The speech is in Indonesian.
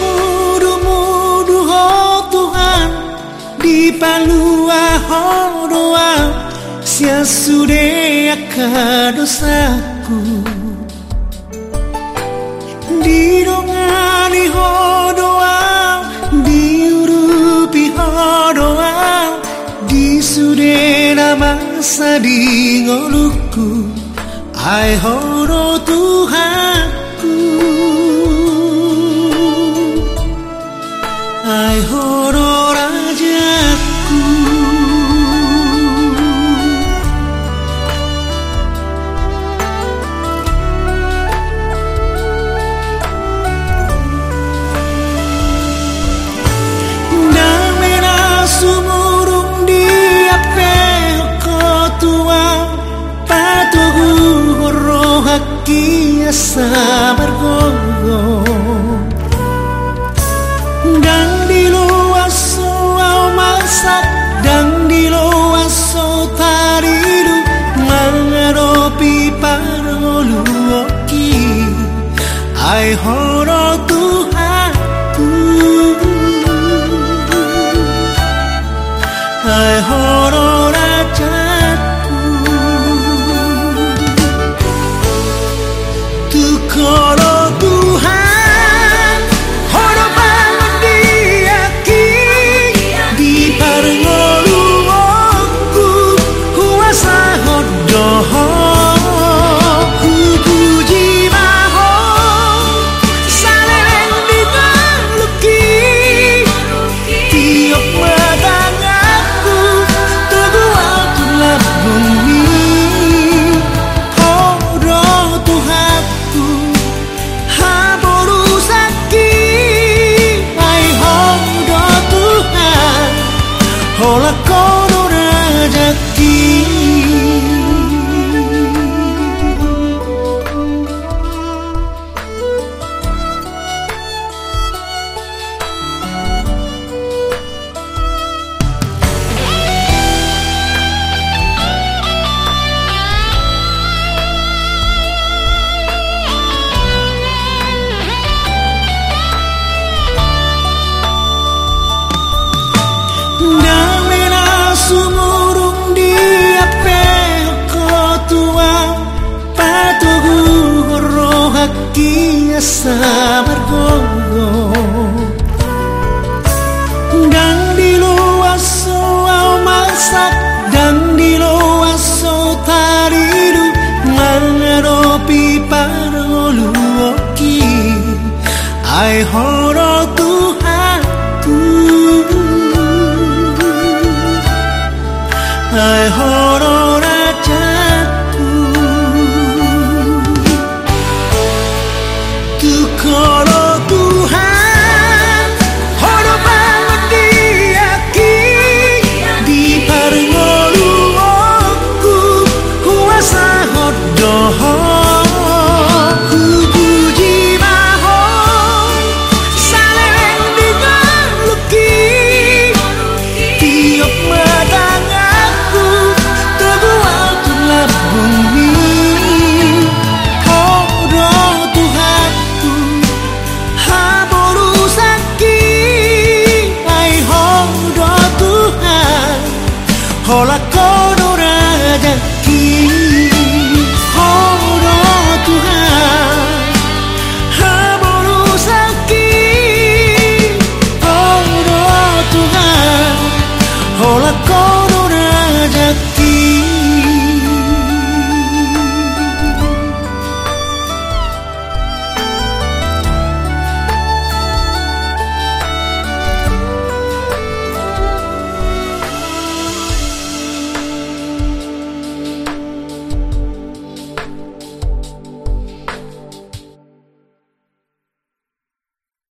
mudu-mudu Ho Tuhan Di palua Ho doa Sia sude aka dosaku Di dongani Ho doa Di urupi Ho doa Di sude nama sadingoluku Ai Ho Tuhan ai horo rajaku Damena sumurung dia peko tua Patugu horo haki sabar gogo Dan au masak Dan di luar so taridu Mengaropi parolu oki Ai horo Tuhanku Hai horo Hola kono rajaki haki sabar gogo. Dan di luar soal masak Dan di luar so taridu Mengaropi parolu oki. Ai horo Tuhanku Hai horo Hold a